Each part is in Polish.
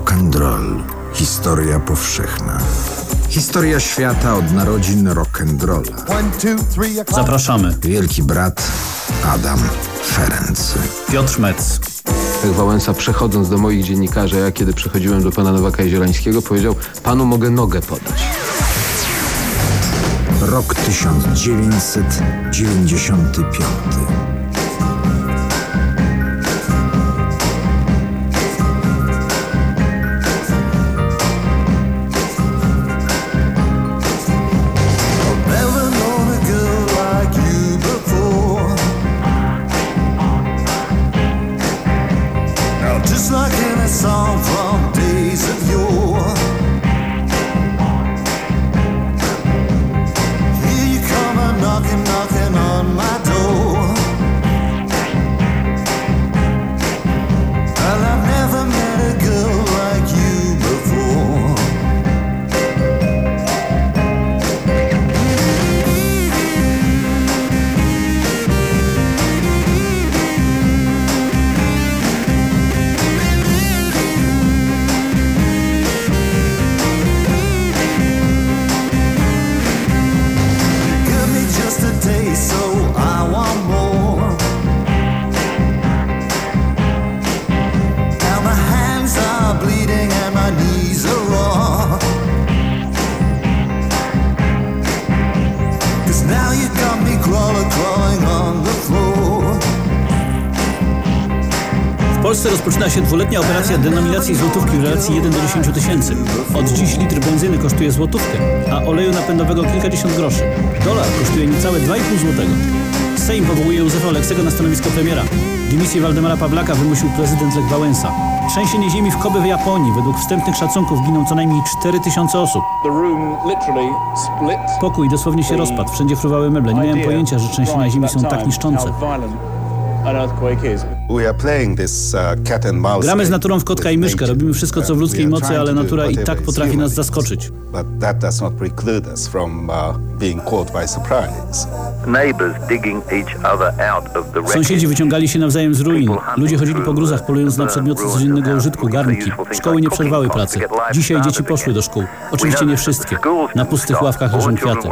Rock and roll. Historia powszechna. Historia świata od narodzin rock and rolla. Zapraszamy. Wielki brat Adam Ferenc. Piotr Metz. Wałęsa przechodząc do moich dziennikarzy, ja kiedy przychodziłem do pana Nowaka Jezielańskiego powiedział, panu mogę nogę podać. Rok 1995. Polsce rozpoczyna się dwuletnia operacja denominacji złotówki w relacji 1 do 10 tysięcy. Od dziś litr benzyny kosztuje złotówkę, a oleju napędowego kilkadziesiąt groszy. Dolar kosztuje niecałe 2,5 złotego. Sejm powołuje Józefa Oleksego na stanowisko premiera. Dymisję Waldemara Pawlaka wymusił prezydent Lech Wałęsa. Trzęsienie ziemi w Kobe w Japonii. Według wstępnych szacunków giną co najmniej 4 tysiące osób. Pokój dosłownie się rozpadł. Wszędzie fruwały meble. Nie miałem pojęcia, że trzęsienia ziemi są tak niszczące. We are playing this, uh, cat and mouse Gramy z naturą w kotka i myszkę. Robimy wszystko, co w Uh, ludzkiej mocy, ale natura i tak potrafi nas zaskoczyć. But that does not preclude us from being caught by surprise. neighbors digging each other out of the wreckage. Sąsiedzi wyciągali się nawzajem z ruin. Ludzie chodzili po gruzach, polując na przedmioty codziennego użytku, garnki. Szkoły nie przerwały pracy. Dzisiaj dzieci poszły do szkół. Oczywiście nie wszystkie. Na pustych ławkach leżą kwiaty.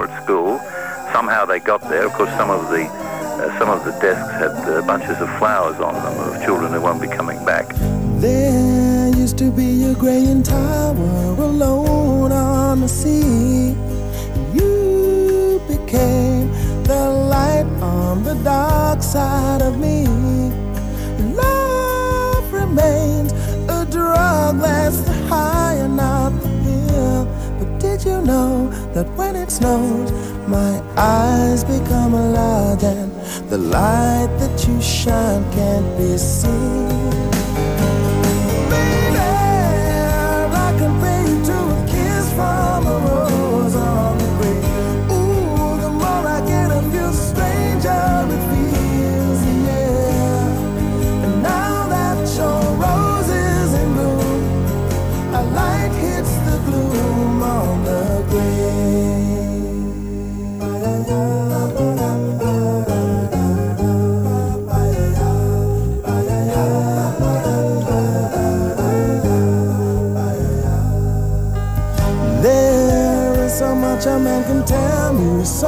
Somehow they got there. Of course, some of the some of the desks had uh, bunches of flowers on them of children who won't be coming back. There used to be a graying tower alone on the sea. You became the light on the dark side of me. Love remains a drug that's high pill. But did you know that when it snows, my eyes become alive and the light that you shine can't be seen?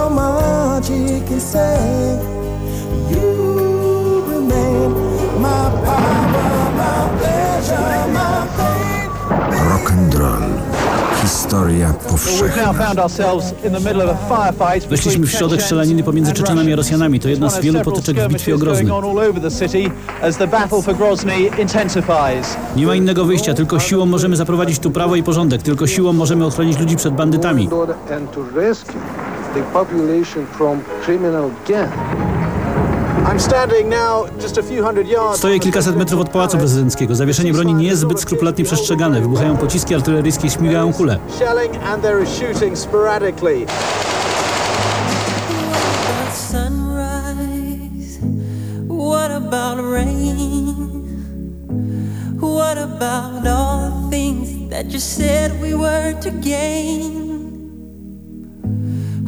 So much he can say. You remain my power, my pleasure, my pain. Rock and roll. Historia powszechna. Weszliśmy w środek strzelaniny pomiędzy Czeczenami a Rosjanami. To jedna z wielu potyczek w bitwie o Grozny. Nie ma innego wyjścia, tylko siłą możemy zaprowadzić tu prawo i porządek, tylko siłą możemy ochronić ludzi przed bandytami. The population from criminal gang. I'm standing now just a few hundred yards Stoję kilkaset metrów od Pałacu Prezydenckiego. Zawieszenie broni nie jest zbyt skrupulatnie przestrzegane. Wybuchają pociski artyleryjskie i śmigają kule. shelling and there is shooting sporadically. sunrise? What about rain? What about all the things that you said we were to gain?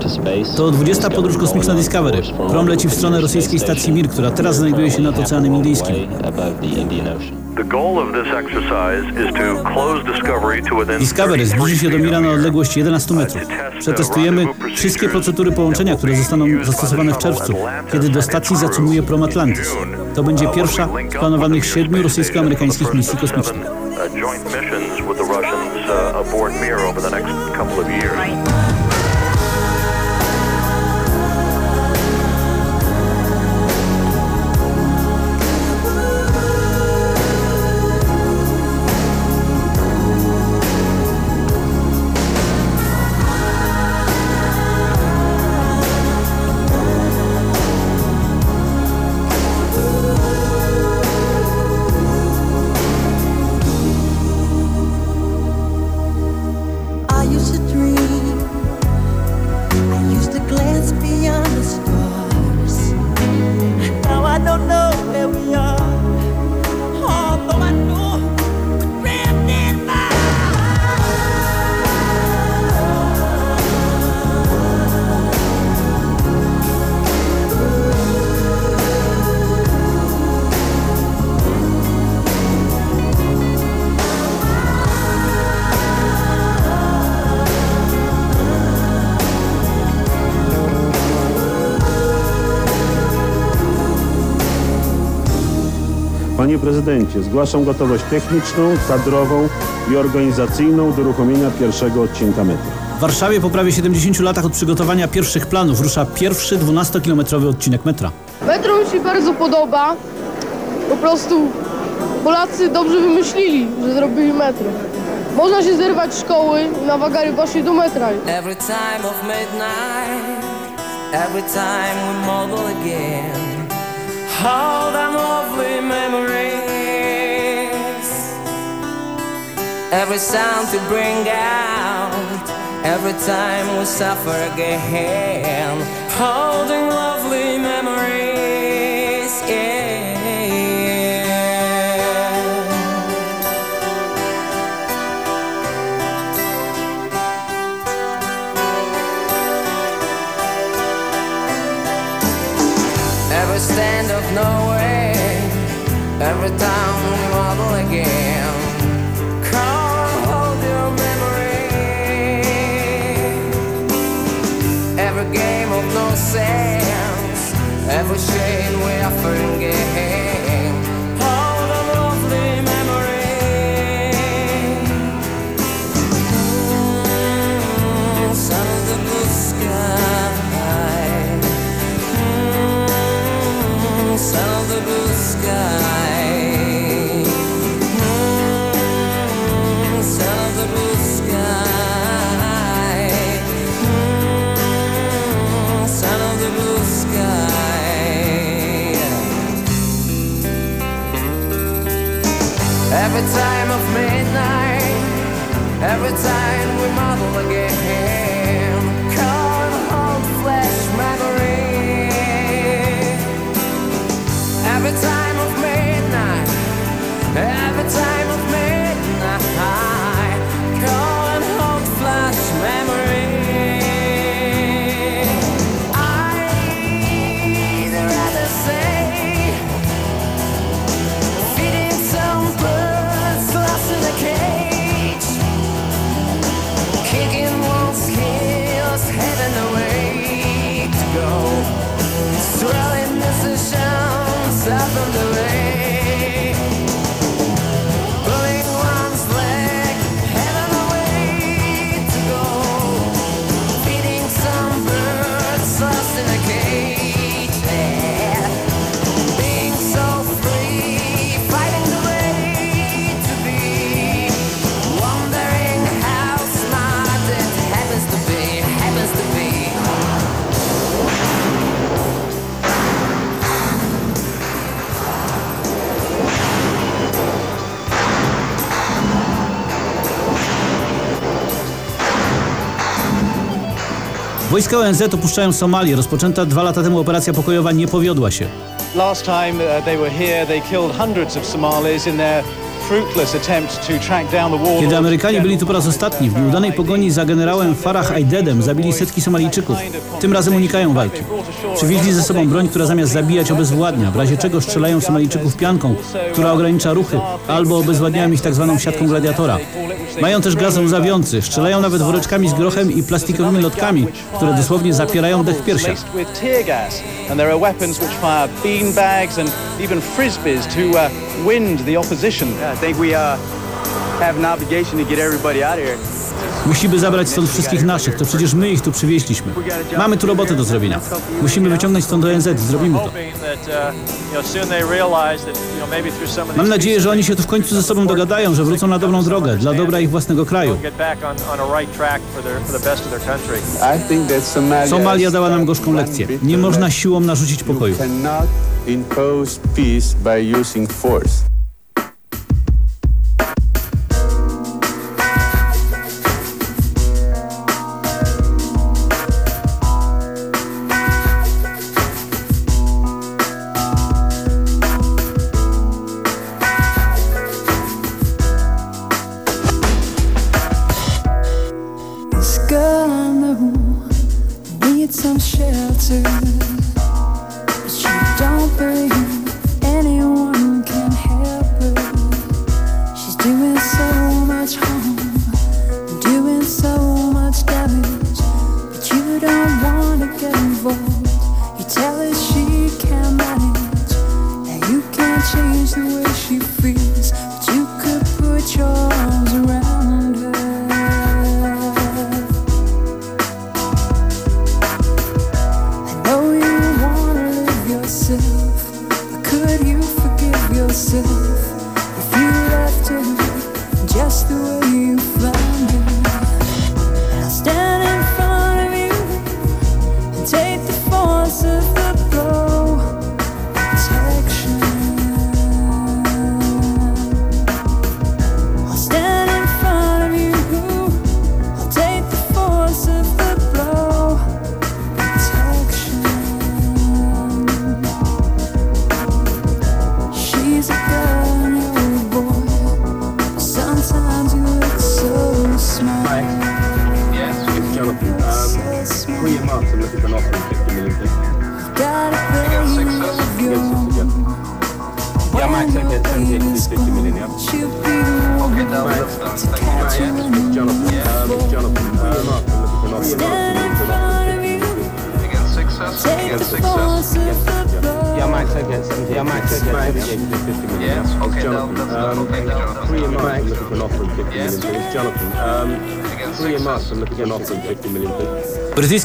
to space. To 20. podróż kosmiczna Discovery. Prom leci w stronę rosyjskiej stacji Mir, która teraz znajduje się nad Oceanem Indyjskim. Discovery zbliży się do Mira na odległość 11 metrów. Przetestujemy wszystkie procedury połączenia, które zostaną zastosowane w czerwcu, kiedy do stacji zacumuje prom Atlantis. To będzie pierwsza z planowanych siedmiu rosyjsko-amerykańskich misji kosmicznych. Joint missions with the Russians uh, aboard Mir over the next couple of years. Prezydencie, zgłaszam gotowość techniczną, kadrową i organizacyjną do uruchomienia pierwszego odcinka metro. W Warszawie po prawie 70 latach od przygotowania pierwszych planów rusza pierwszy 12-kilometrowy odcinek metra. Metro mi się bardzo podoba. Po prostu Polacy dobrze wymyślili, że zrobili metro. Można się zerwać z szkoły na wagary właśnie do metra. Every time of midnight, every time we model again. All them lovely memories. Every sound to bring out, every time we suffer again. Holding lovely memories, yeah. Every time of midnight, every time Wojska ONZ opuszczają Somalię. Rozpoczęta dwa lata temu operacja pokojowa nie powiodła się. Last time uh, they were here, they killed hundreds of Somalis in their. Kiedy Amerykanie byli tu po raz ostatni, w nieudanej pogoni za generałem Farah Aidedem zabili setki Somalijczyków. Tym razem unikają walki. Przywieźli ze sobą broń, która zamiast zabijać obezwładnia, w razie czego strzelają Somalijczyków pianką, która ogranicza ruchy, albo obezwładniają ich tak zwaną siatką gladiatora. Mają też gaz łzawiący, strzelają nawet woreczkami z grochem i plastikowymi lotkami, które dosłownie zapierają dech w piersiach. uh. I think we uh, have an obligation to get everybody out of here. Musimy zabrać stąd wszystkich naszych, to przecież my ich tu przywieźliśmy. Mamy tu robotę do zrobienia. Musimy wyciągnąć stąd ONZ, zrobimy to. uh, Mam nadzieję, że oni się tu w końcu ze sobą dogadają, że wrócą na dobrą drogę, dla dobra ich własnego kraju. Somalia, dała nam gorzką lekcję. Nie można siłą narzucić pokoju. cannot impose peace by using force. myself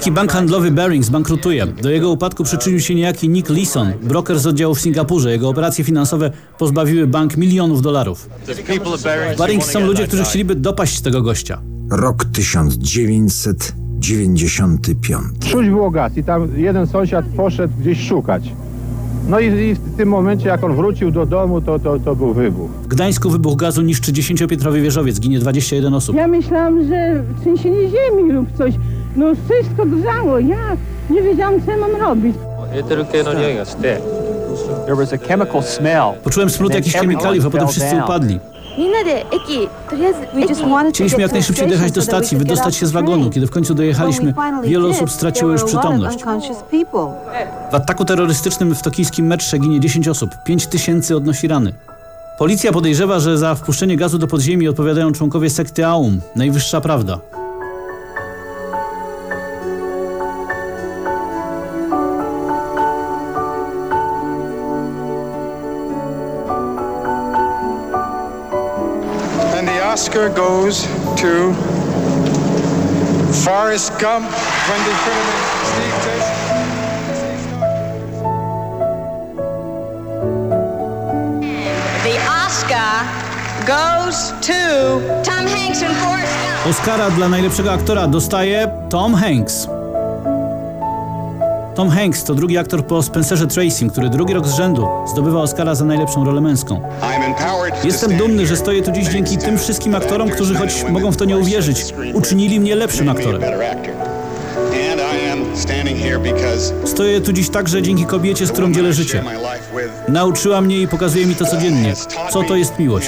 Brytyjski bank handlowy Barings bankrutuje. Do jego upadku przyczynił się niejaki Nick Leeson, broker z oddziału w Singapurze. Jego operacje finansowe pozbawiły bank milionów dolarów. Barings są ludzie, którzy chcieliby dopaść tego gościa. Rok 1995. Czuć było gaz i tam jeden sąsiad poszedł gdzieś szukać. No i, i w tym momencie, jak on wrócił do domu, to, to, to był wybuch. W Gdańsku wybuch gazu niszczy 10-piętrowy wieżowiec, ginie 21 osób. Ja myślałam, że trzęsienie ziemi lub coś. No wszystko grzało. Ja nie wiedziałam, co ja mam robić. There was a chemical smell. Poczułem smród jakichś chemikaliów, a potem wszyscy upadli. Chcieliśmy jak najszybciej dojechać do stacji, wydostać się z wagonu. Kiedy w końcu dojechaliśmy, wiele osób straciło już przytomność. W ataku terrorystycznym w tokijskim metrze ginie 10 osób, 5 tysięcy odnosi rany. Policja podejrzewa, że za wpuszczenie gazu do podziemi odpowiadają członkowie sekty Aum, najwyższa prawda. Oscar goes to Forrest Gump when they put him in Steve Jason. The Oscar goes to Tom Hanks and Forrest Gump. Oscara dla najlepszego aktora dostaje Tom Hanks. Tom Hanks to drugi aktor po Spencerze Tracym, który drugi rok z rzędu zdobywa Oscara za najlepszą rolę męską. Jestem dumny, że stoję tu dziś dzięki tym wszystkim aktorom, którzy choć mogą w to nie uwierzyć, uczynili mnie lepszym aktorem. Stoję tu dziś także dzięki kobiecie, z którą dzielę życie. Nauczyła mnie i pokazuje mi to codziennie. Co to jest miłość?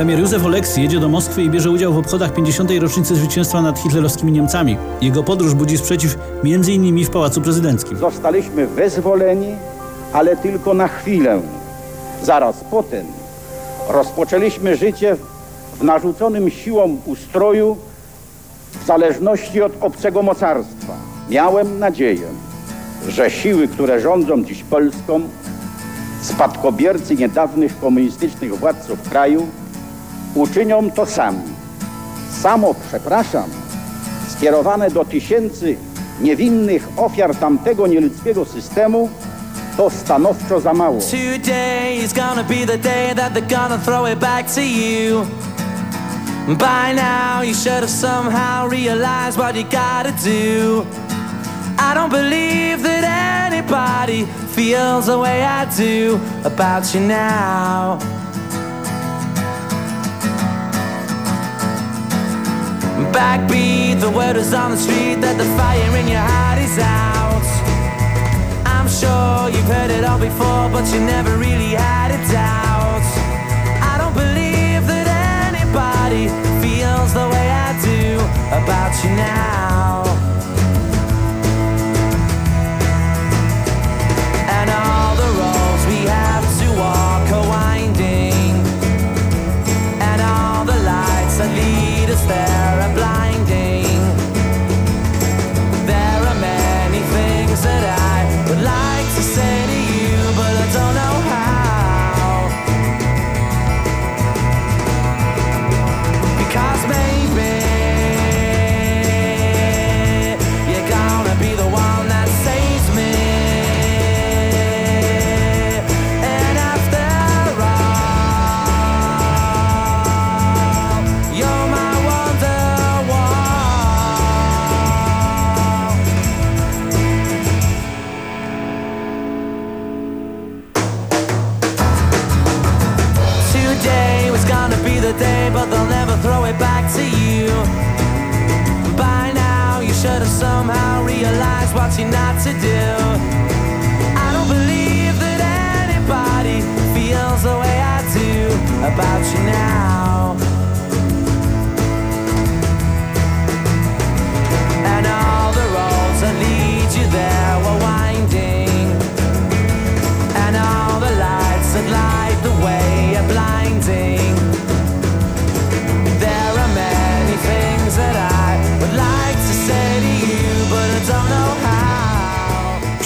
Premier Józef Oleksy jedzie do Moskwy i bierze udział w obchodach 50. rocznicy zwycięstwa nad hitlerowskimi Niemcami. Jego podróż budzi sprzeciw m.in. w Pałacu Prezydenckim. Zostaliśmy wyzwoleni, ale tylko na chwilę. Zaraz potem rozpoczęliśmy życie w narzuconym siłą ustroju w zależności od obcego mocarstwa. Miałem nadzieję, że siły, które rządzą dziś Polską, spadkobiercy niedawnych komunistycznych władców kraju, uczynią to sami. Samo przepraszam, skierowane do tysięcy niewinnych ofiar tamtego nieludzkiego systemu, to stanowczo za mało. Today is gonna be the day that they're gonna throw it back to you. By now, you should have somehow realized what you gotta do. I don't believe that anybody feels the way I do about you now. Backbeat, the word is on the street that the fire in your heart is out. I'm sure you've heard it all before, but you never really had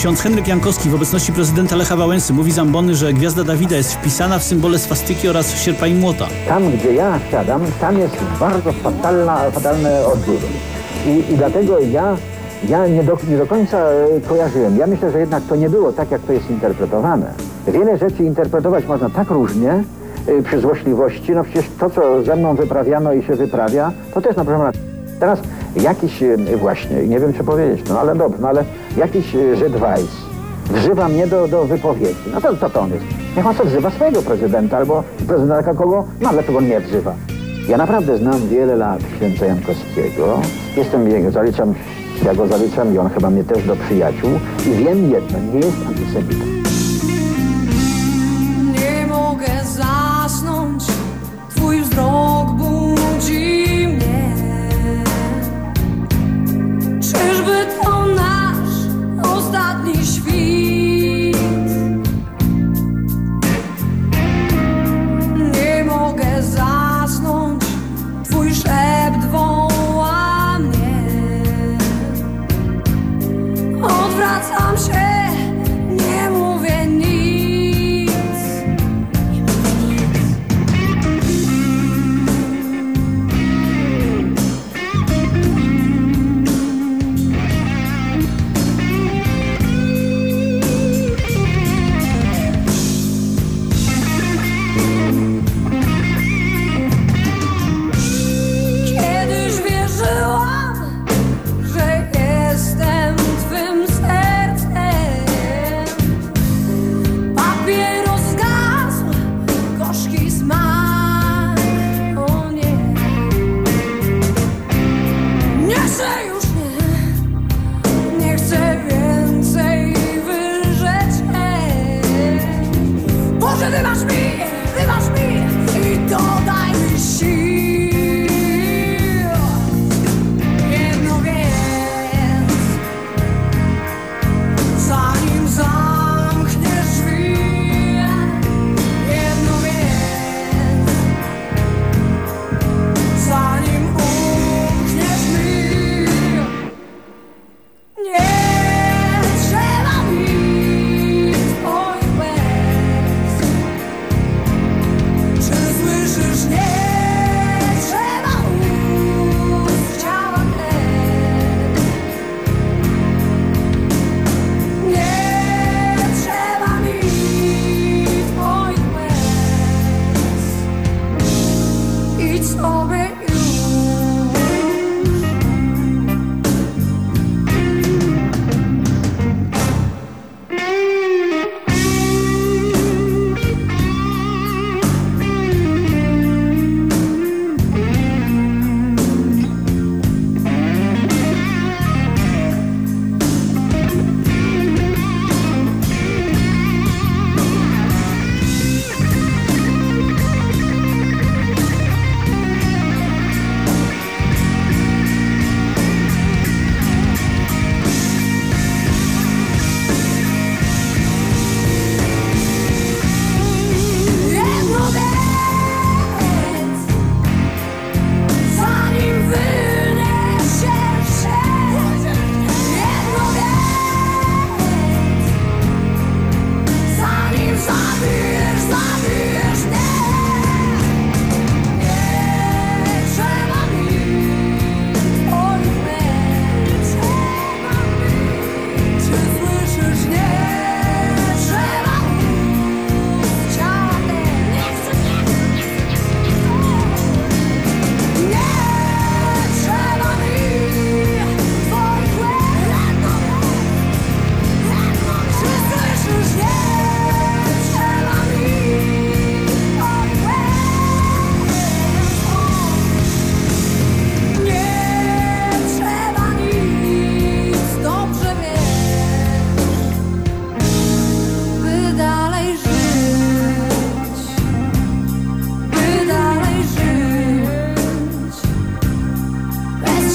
Ksiądz Henryk Jankowski w obecności prezydenta Lecha Wałęsy mówi z ambony, że gwiazda Dawida jest wpisana w symbole swastyki oraz sierpa i młota. Tam, gdzie ja siadam, tam jest bardzo fatalna, fatalne odbiór. I, I dlatego ja, ja nie, do, nie do końca e, kojarzyłem. Ja myślę, że jednak to nie było tak, jak to jest interpretowane. Wiele rzeczy interpretować można tak różnie, e, przy złośliwości. No przecież to, co ze mną wyprawiano i się wyprawia, to też na pana. Teraz jakiś e, właśnie, nie wiem co powiedzieć, no ale dobrze, no ale jakiś e, Żyd Weiss wzywa mnie do, do wypowiedzi. No to co to on jest? Niech on sobie wzywa swojego prezydenta albo prezydenta kogo, no ale dlaczego nie wzywa? Ja naprawdę znam wiele lat księdza Jankowskiego. Jestem jego, zaliczam, ja go zaliczam i on chyba mnie też do przyjaciół. I wiem jedno, nie jest antysemitą. Nie mogę zasnąć, twój wzrok Czyżby to nasz ostatni świt?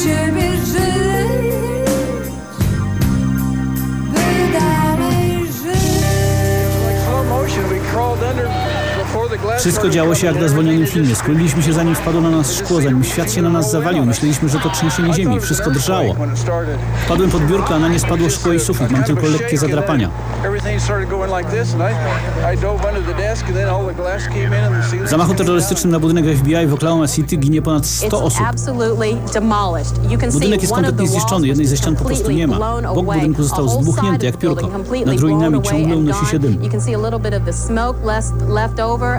you. Wszystko działo się jak coming na in. zwolnionym filmie. Skróliliśmy się zanim wpadło na nas szkło, zanim świat się na nas zawalił. Myśleliśmy, że to trzęsienie ziemi. Wszystko drżało. Wpadłem pod biurko, a na nie spadło szkło i sufit. Mam tylko lekkie zadrapania. W zamachu terrorystycznym na budynek FBI w Oklahoma City ginie ponad 100 osób. Budynek jest kompletnie zniszczony, jednej ze ścian po prostu nie ma. Bok budynku został zdmuchnięty jak piórko. Nad ruinami ciągle unosi się dym.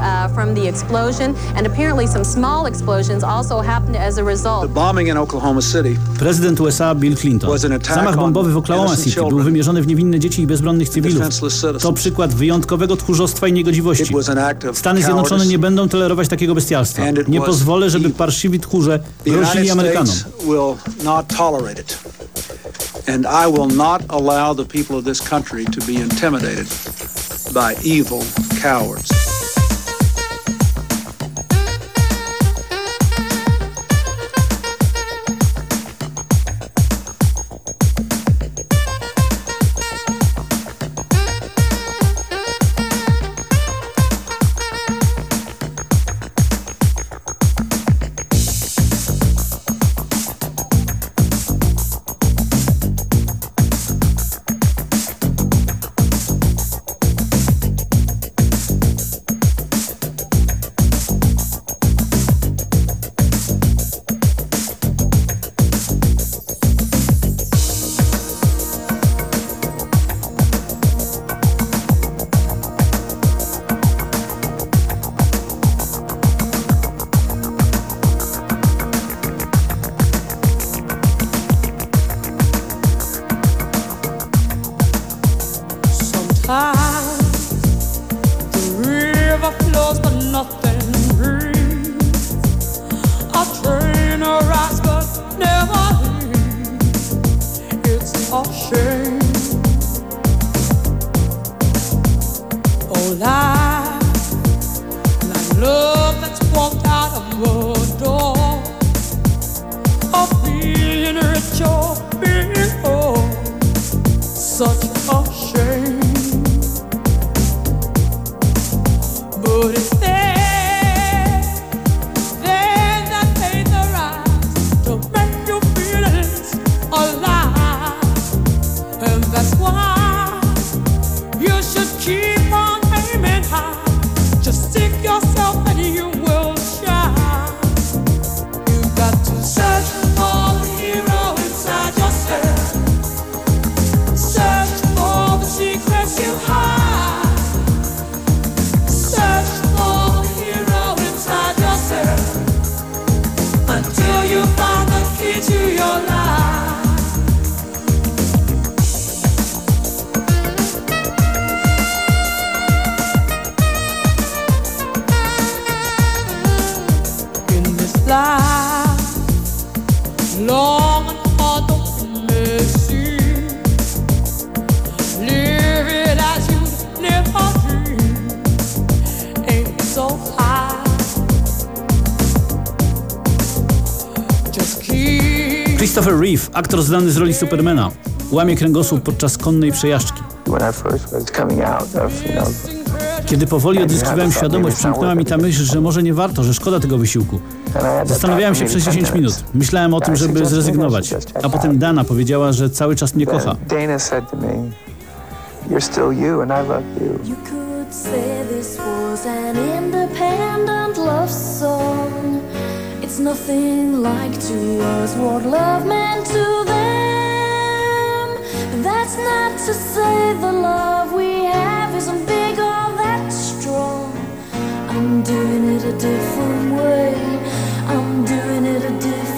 The uh, from the explosion, and apparently some small explosions also happened as a result. Bombing in Oklahoma City Prezydent USA Bill Clinton. Zamach bombowy w Oklahoma City był wymierzony w niewinne dzieci i bezbronnych cywilów. To przykład wyjątkowego tchórzostwa i niegodziwości. Stany Zjednoczone nie będą tolerować takiego bestialstwa. Nie pozwolę, żeby parszywi tchórze The grozili United Amerykanom. States will not tolerate it. And I will not allow the people of this country to be intimidated by evil cowards. Reeve, aktor znany z roli Supermana, łamie kręgosłup podczas konnej przejażdżki. Kiedy powoli odzyskiwałem świadomość, przemknęła mi ta myśl, że może nie warto, że szkoda tego wysiłku. Zastanawiałem się przez 10 minut. Myślałem o tym, żeby zrezygnować. A potem Dana powiedziała, że cały czas mnie kocha. You could say this was an independent love song. nothing like to us what love meant to them. That's not to say the love we have isn't big or that strong. I'm doing it a different way. I'm doing it a different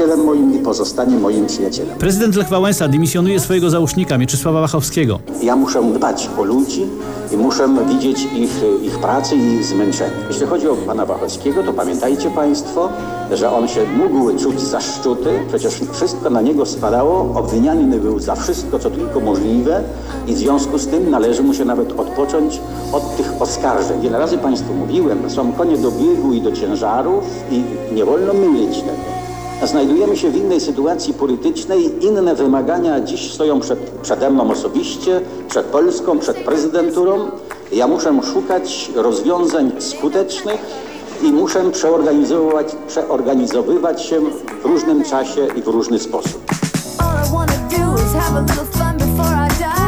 przyjacielem moim i pozostanie moim przyjacielem. Prezydent Lech Wałęsa dymisjonuje swojego załóżnika Mieczysława Wachowskiego. Ja muszę dbać o ludzi i muszę widzieć ich, e, ich pracę i ich zmęczenie. Jeśli chodzi o pana Wachowskiego, to pamiętajcie państwo, że on się mógł czuć zaszczuty, przecież wszystko na niego spadało, obwiniany był za wszystko, co tylko możliwe i w związku z tym należy mu się nawet odpocząć od tych oskarżeń. Wiele razy państwu mówiłem, są konie do biegu i do ciężarów i nie wolno mylić tego. Znajdujemy się w innej sytuacji politycznej, inne wymagania dziś stoją przed, przede mną osobiście, przed Polską, przed prezydenturą. Ja muszę szukać rozwiązań skutecznych i muszę przeorganizować, przeorganizowywać się w różnym czasie i w różny sposób. All I wanna do is have a little fun before I die.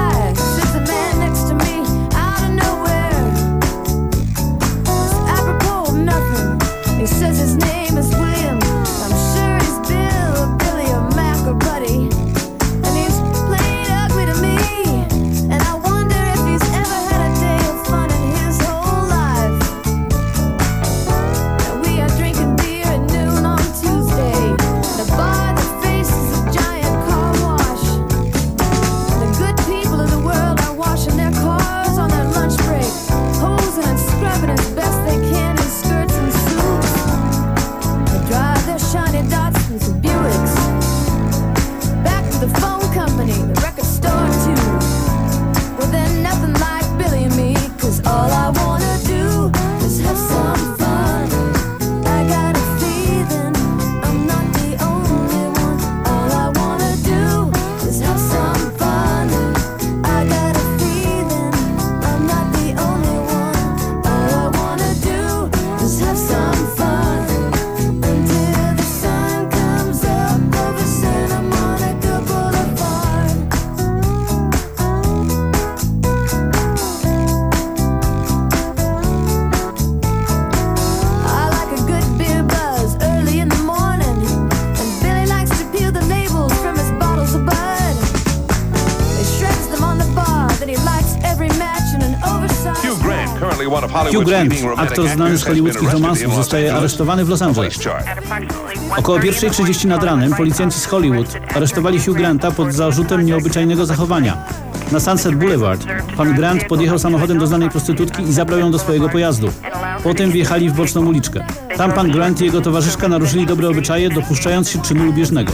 Hugh Grant, aktor znany z hollywoodzkich romansów, zostaje aresztowany w Los Angeles. Około 1.30 nad ranem policjanci z Hollywood aresztowali Hugh Granta pod zarzutem nieobyczajnego zachowania. Na Sunset Boulevard pan Grant podjechał samochodem do znanej prostytutki i zabrał ją do swojego pojazdu. Potem wjechali w boczną uliczkę. Tam pan Grant i jego towarzyszka naruszyli dobre obyczaje, dopuszczając się czynu lubieżnego.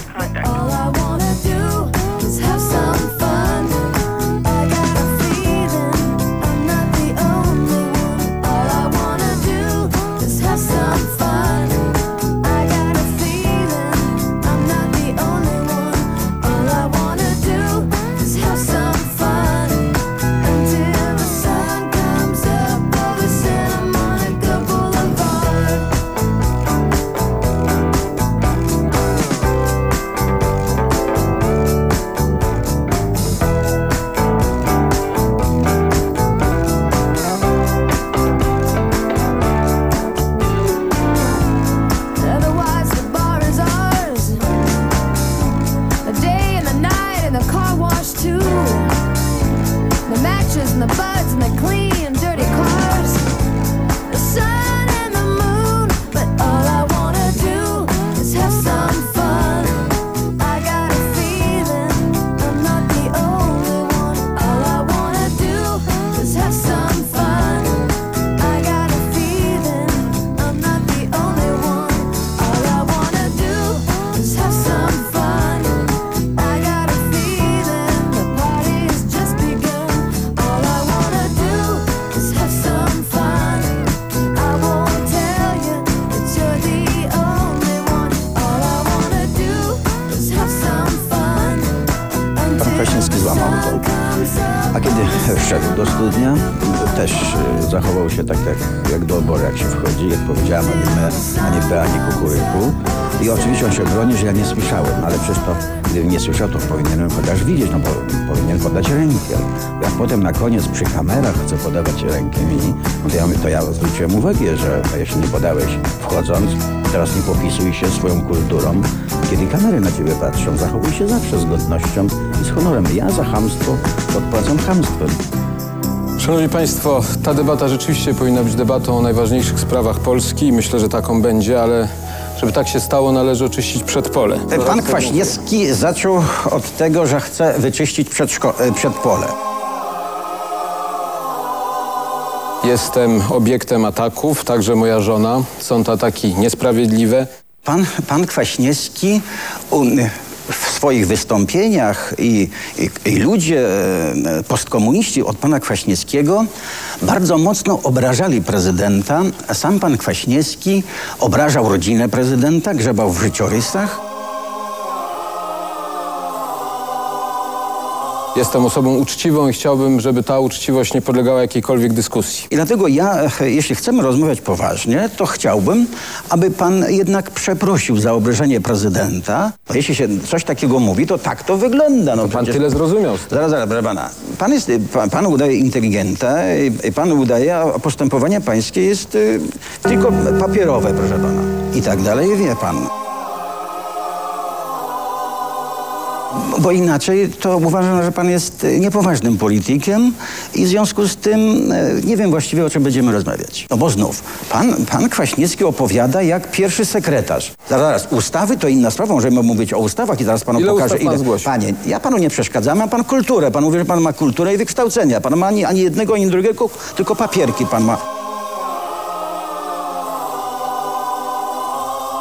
Nie słyszał, to powinienem chociaż widzieć, no bo powinien podać rękę. Jak potem na koniec przy kamerach chce podawać rękę mi, to ja, to ja zwróciłem uwagę, że jeśli nie podałeś wchodząc, teraz nie popisuj się swoją kulturą. Kiedy kamery na ciebie patrzą, zachowuj się zawsze z godnością i z honorem. Ja za chamstwo odpłacam chamstwem. Szanowni Państwo, ta debata rzeczywiście powinna być debatą o najważniejszych sprawach Polski myślę, że taką będzie, ale żeby tak się stało, należy oczyścić przedpole. Pan Kwaśniewski zaczął od tego, że chce wyczyścić e, przedpole. Jestem obiektem ataków, także moja żona. Są to ataki niesprawiedliwe. Pan, pan Kwaśniewski um, swoich wystąpieniach i, i, i ludzie e, postkomuniści od pana Kwaśniewskiego bardzo mocno obrażali prezydenta. Sam pan Kwaśniewski obrażał rodzinę prezydenta, grzebał w życiorysach. Jestem osobą uczciwą i chciałbym, żeby ta uczciwość nie podlegała jakiejkolwiek dyskusji. I dlatego ja, e, jeśli chcemy rozmawiać poważnie, to chciałbym, aby pan jednak przeprosił za obrażenie prezydenta. Bo Jeśli się coś takiego mówi, to tak to wygląda. No, pan tyle zrozumiał. Zaraz, zaraz, proszę pana. Pan, jest, pan, pan udaje inteligenta pan udaje, a postępowanie pańskie jest y, tylko papierowe, proszę pana. I tak dalej, wie pan. Bo inaczej to uważam, że pan jest e, niepoważnym politykiem i w związku z tym e, nie wiem właściwie o czym będziemy rozmawiać. No bo znów, pan, pan Kwaśniewski opowiada jak pierwszy sekretarz. Zaraz, ustawy to inna sprawa, możemy mówić o ustawach i zaraz panu Ile pokażę ustaw pan? Panie, ja panu nie przeszkadzam, ma pan kulturę. Pan mówi, że pan ma kulturę i wykształcenie. Pan ma ani, ani jednego, ani drugiego, tylko papierki pan ma.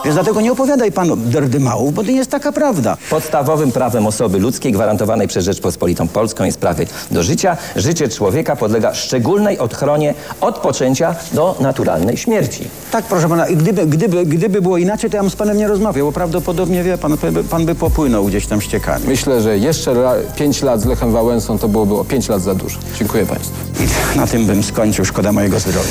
Więc dlatego nie opowiadaj panu derdymałów, bo to nie jest taka prawda. Podstawowym prawem osoby ludzkiej gwarantowanej przez Rzeczpospolitą Polską jest prawo do życia. Życie człowieka podlega szczególnej ochronie od poczęcia do naturalnej śmierci. Tak, proszę pana, i gdyby, gdyby, gdyby było inaczej, to ja bym z panem nie rozmawiał, bo prawdopodobnie, wie pan, pan by, popłynął gdzieś tam ściekami. Myślę, że jeszcze ra- pięć lat z Lechem Wałęsą to byłoby o pięć lat za dużo. Dziękuję państwu. I na tym bym skończył, szkoda mojego zdrowia.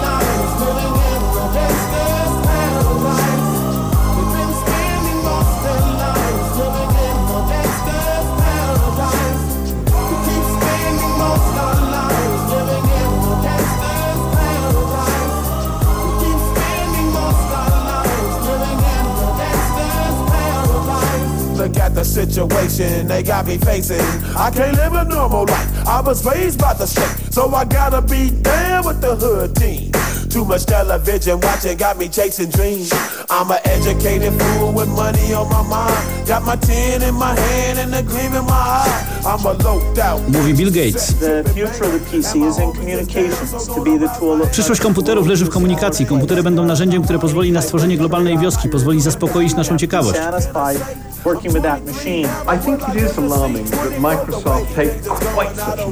the situation they got me facing. I can't live a normal life. I was raised by the state, so I gotta be down with the hood team. Too much television watching got me chasing dreams. I'm an educated fool with money on my mind. Got my tin in my hand and a gleam in my eye. I'm a loped out. Mówi Bill Gates. The future of the PC is in communications to be the tool of Przyszłość komputerów leży w komunikacji. Komputery będą narzędziem, które pozwoli na stworzenie globalnej wioski, pozwoli zaspokoić naszą ciekawość.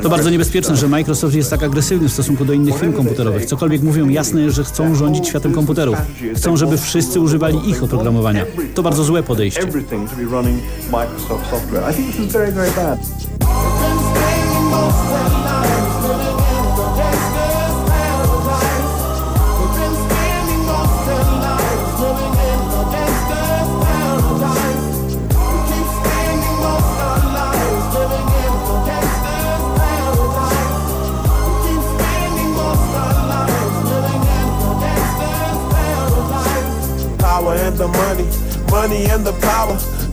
To bardzo niebezpieczne, że Microsoft jest tak agresywny w stosunku do innych firm komputerowych. Cokolwiek mówią, jasne jest, że chcą rządzić światem komputerów. Chcą, żeby wszyscy używali ich oprogramowania. To bardzo złe podejście. Running Microsoft software. I think this is very, very bad. Power and the money, money and the power.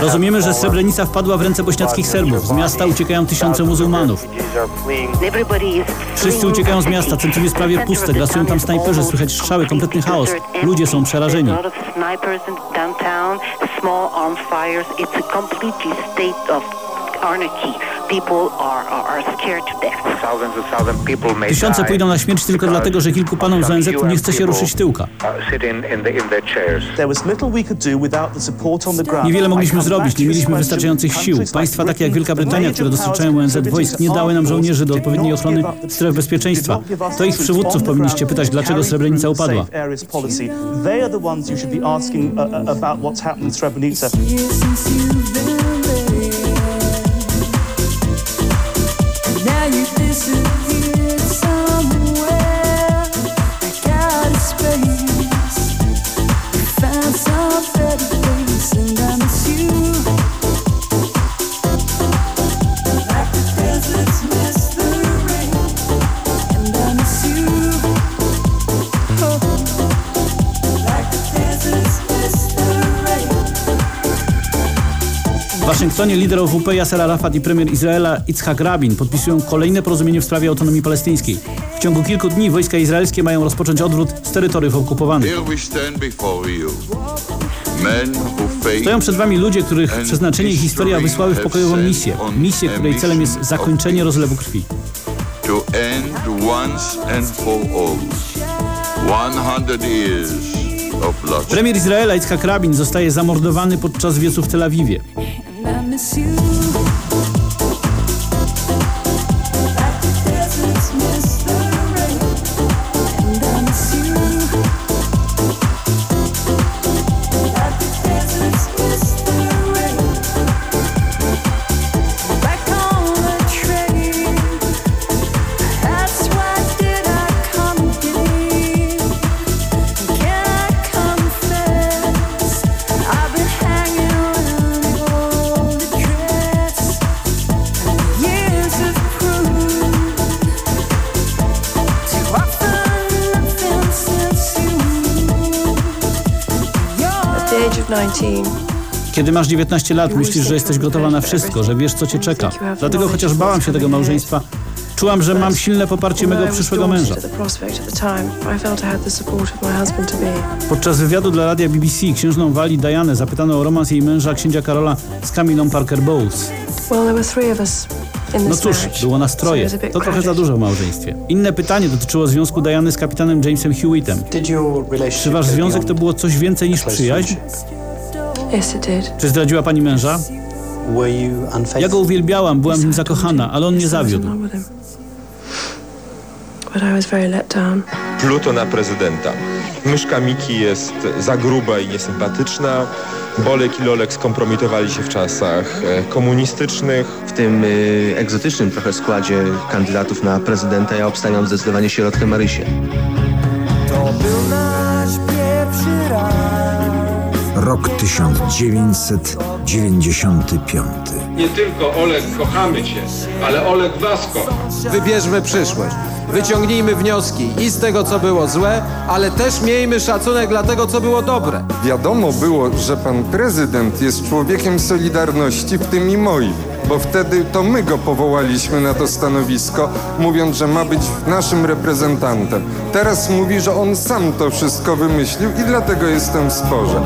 Rozumiemy, że Srebrenica wpadła w ręce bośniackich Serbów. Z miasta uciekają tysiące muzułmanów. Wszyscy uciekają z miasta, centrum jest prawie puste, grasują tam snajperzy, słychać strzały, kompletny chaos. Ludzie są przerażeni. Anarchy. Tysiące pójdą na śmierć tylko dlatego, że kilku panów z ONZ nie chce się ruszyć tyłka. Niewiele mogliśmy zrobić, nie mieliśmy wystarczających sił. Państwa takie jak Wielka Brytania, które dostarczają ONZ wojsk, nie dały nam żołnierzy do odpowiedniej ochrony stref bezpieczeństwa. To ich przywódców powinniście pytać, dlaczego Srebrenica upadła. They are the ones you should be asking uh, uh, about what's happened in Srebrenica. Waszyngtonie lider OWP Yasser Arafat i premier Izraela Itzhak Rabin podpisują kolejne porozumienie w sprawie autonomii palestyńskiej. W ciągu kilku dni wojska izraelskie mają rozpocząć odwrót z terytoriów okupowanych. Stoją przed wami ludzie, których przeznaczenie i historia wysłały w pokojową misję. Misję, której celem jest zakończenie rozlewu krwi. to end once and for all 100 years of bloodshed. Premier Izraela Itzhak Rabin zostaje zamordowany podczas wiecu w Tel Awiwie. And I miss you. Kiedy masz 19 lat, myślisz, że jesteś gotowa na wszystko, że wiesz, co cię czeka. Dlatego chociaż bałam się tego małżeństwa, czułam, że mam silne poparcie mego przyszłego męża. Podczas wywiadu dla radia BBC księżną Wali Dianę zapytano o romans jej męża, księcia Karola, z Camillą Parker Bowles. No cóż, było nas troje. To trochę za dużo w małżeństwie. Inne pytanie dotyczyło związku Diany z kapitanem Jamesem Hewittem. Czy wasz związek to było coś więcej niż przyjaźń? Yes, it did. Czy zdradziła pani męża? Ja go uwielbiałam, byłam w nim zakochana, ale on mnie zawiódł. Not with him. But I was very let down. Pluto na prezydenta. Myszka Miki jest za gruba i niesympatyczna. Bolek i Lolek skompromitowali się w czasach e, komunistycznych. W tym y, egzotycznym trochę składzie kandydatów na prezydenta ja obstawiam zdecydowanie sierotkę Marysię. To był. Rok 1995. Nie tylko Olek kochamy cię, ale Olek was kocha. Wybierzmy przyszłość. Wyciągnijmy wnioski i z tego, co było złe, ale też miejmy szacunek dla tego, co było dobre. Wiadomo było, że pan prezydent jest człowiekiem Solidarności, w tym i moim, bo wtedy to my go powołaliśmy na to stanowisko, mówiąc, że ma być naszym reprezentantem. Teraz mówi, że on sam to wszystko wymyślił i dlatego jestem w sporze.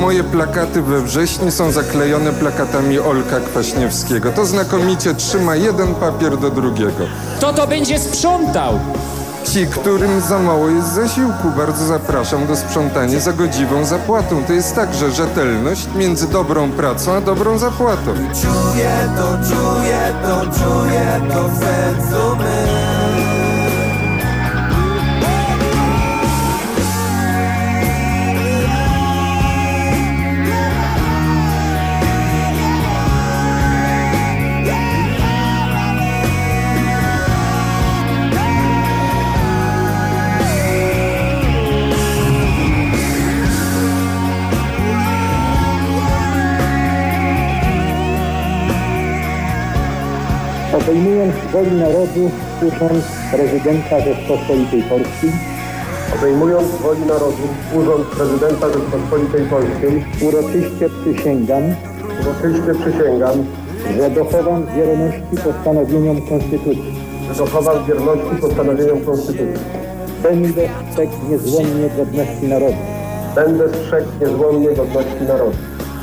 Moje plakaty we wrześniu są zaklejone plakatami Olka Kwaśniewskiego. To znakomicie trzyma jeden papier do drugiego. Kto to będzie sprzątał? Ci, którym za mało jest zasiłku, bardzo zapraszam do sprzątania za godziwą zapłatą. To jest także rzetelność między dobrą pracą a dobrą zapłatą. Czuję to, czuję to, czuję to w sercu mym. Obejmując woli narodu urząd prezydenta Rzeczpospolitej Polskiej. Obejmując woli narodu urząd prezydenta Rzeczpospolitej Polskiej, uroczyście przysięgam, uroczyście przysięgam, że dochowam wierności postanowieniom Konstytucji. że dochowam wierności postanowieniom Konstytucji. Będę strzegł niezłomnie godności narodu, Będę strzegł niezłomnie godności narodu,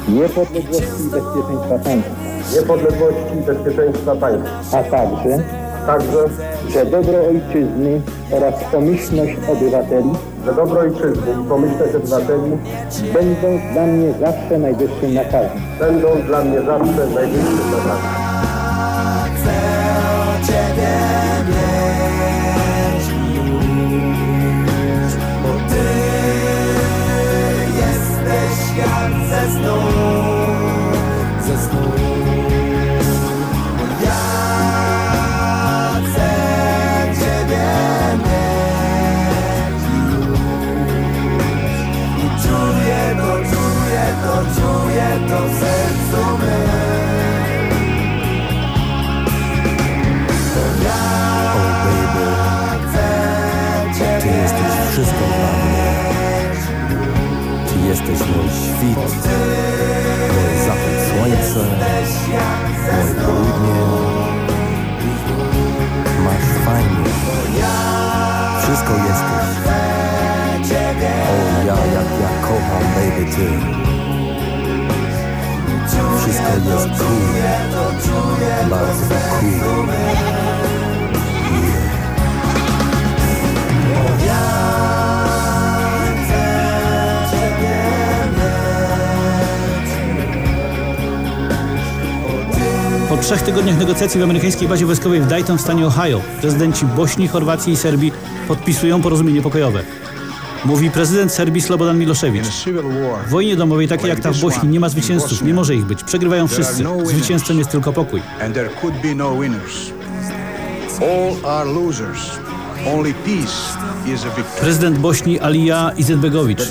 niepodległości i bezpieczeństwa państwa, niepodległości i bezpieczeństwa państwa, a także, także, że dobro ojczyzny oraz pomyślność obywateli że dobro ojczyzny i pomyślność obywateli będą dla mnie zawsze najwyższym nakazem. będą dla mnie zawsze najwyższym nakazem. Bo ty jesteś jak ze snu, świt, zachód słońca, moje południe. Masz fajnie. Wszystko jesteś. O, ja jak ja kocham, baby, ty. Wszystko jest cool. Bardzo cool. Po trzech tygodniach negocjacji w amerykańskiej bazie wojskowej w Dayton w stanie Ohio prezydenci Bośni, Chorwacji i Serbii podpisują porozumienie pokojowe. Mówi prezydent Serbii Slobodan Milošević. W wojnie domowej takiej jak ta w Bośni nie ma zwycięzców, nie może ich być. Przegrywają wszyscy. Zwycięzcą jest tylko pokój. no. All are losers. Only peace. Prezydent Bośni Alija Izetbegowicz.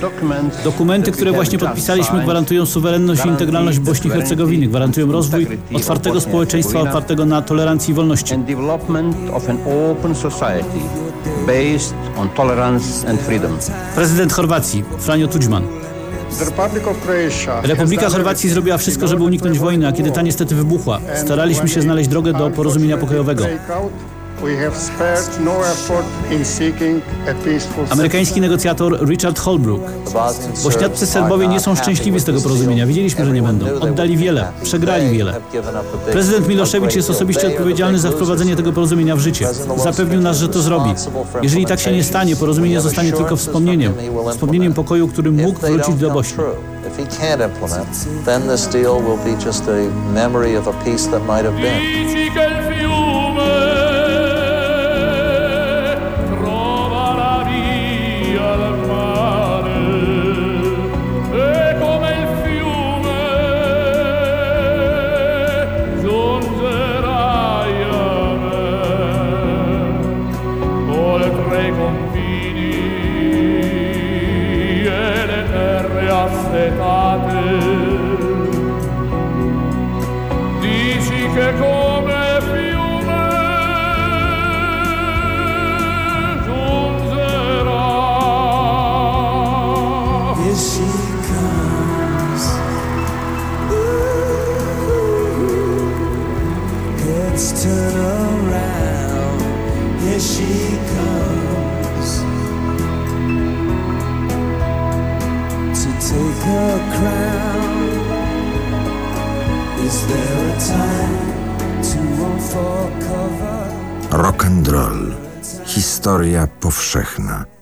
Dokumenty, które właśnie podpisaliśmy, gwarantują suwerenność i integralność Bośni i Hercegowiny, gwarantują rozwój otwartego społeczeństwa opartego na tolerancji i wolności. Prezydent Chorwacji Franjo Tudjman. Republika Chorwacji zrobiła wszystko, żeby uniknąć wojny, a kiedy ta niestety wybuchła, staraliśmy się znaleźć drogę do porozumienia pokojowego. No Amerykański negocjator Richard Holbrooke. Bośniaccy Serbowie nie są szczęśliwi z tego porozumienia. Wiedzieliśmy, że nie będą. Oddali wiele, przegrali wiele. Prezydent Milošević jest osobiście odpowiedzialny za wprowadzenie tego porozumienia w życie. Zapewnił nas, że to zrobi. Jeżeli tak się nie stanie, porozumienie zostanie tylko wspomnieniem. Wspomnieniem pokoju, który mógł wrócić do Bośni. If Historia powszechna.